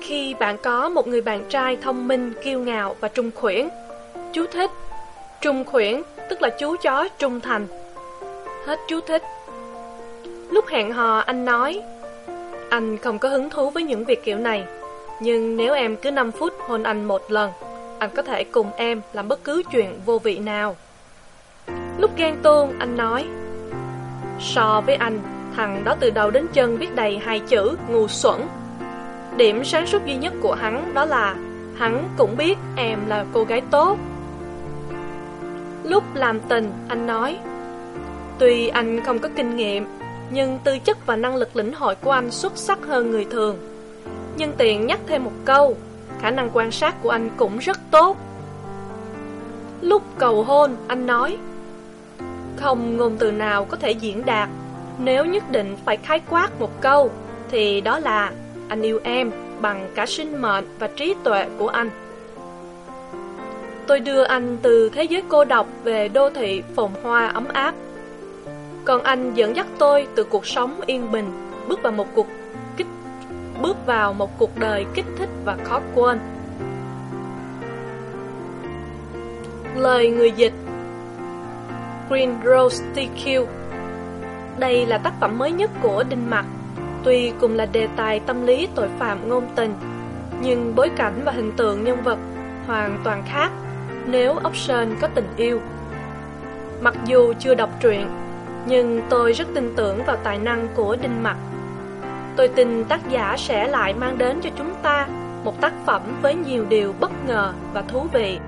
khi bạn có một người bạn trai thông minh, kiêu ngạo và trung khuyển. Chú thích Trung khuyển tức là chú chó trung thành. Hết chú thích. Lúc hẹn hò anh nói Anh không có hứng thú với những việc kiểu này Nhưng nếu em cứ 5 phút hôn anh một lần Anh có thể cùng em làm bất cứ chuyện vô vị nào Lúc ghen tuông anh nói So với anh Thằng đó từ đầu đến chân viết đầy hai chữ ngu xuẩn Điểm sáng suốt duy nhất của hắn đó là, Hắn cũng biết em là cô gái tốt. Lúc làm tình, anh nói, Tuy anh không có kinh nghiệm, Nhưng tư chất và năng lực lĩnh hội của anh xuất sắc hơn người thường. Nhưng tiện nhắc thêm một câu, Khả năng quan sát của anh cũng rất tốt. Lúc cầu hôn, anh nói, Không ngôn từ nào có thể diễn đạt. Nếu nhất định phải khái quát một câu, Thì đó là anh yêu em bằng cả sinh mệnh và trí tuệ của anh. Tôi đưa anh từ thế giới cô độc về đô thị phồn hoa ấm áp. Còn anh dẫn dắt tôi từ cuộc sống yên bình, Bước vào một cuộc kích, Bước vào một cuộc đời kích thích và khó quên. Lời người dịch Green Rose TQ Đây là tác phẩm mới nhất của Đinh Mặc Tuy cùng là đề tài tâm lý tội phạm ngôn tình, Nhưng bối cảnh và hình tượng nhân vật hoàn toàn khác Nếu Option có tình yêu Mặc dù chưa đọc truyện, nhưng tôi rất tin tưởng vào tài năng của Đinh Mặc. Tôi tin tác giả sẽ lại mang đến cho chúng ta một tác phẩm với nhiều điều bất ngờ và thú vị.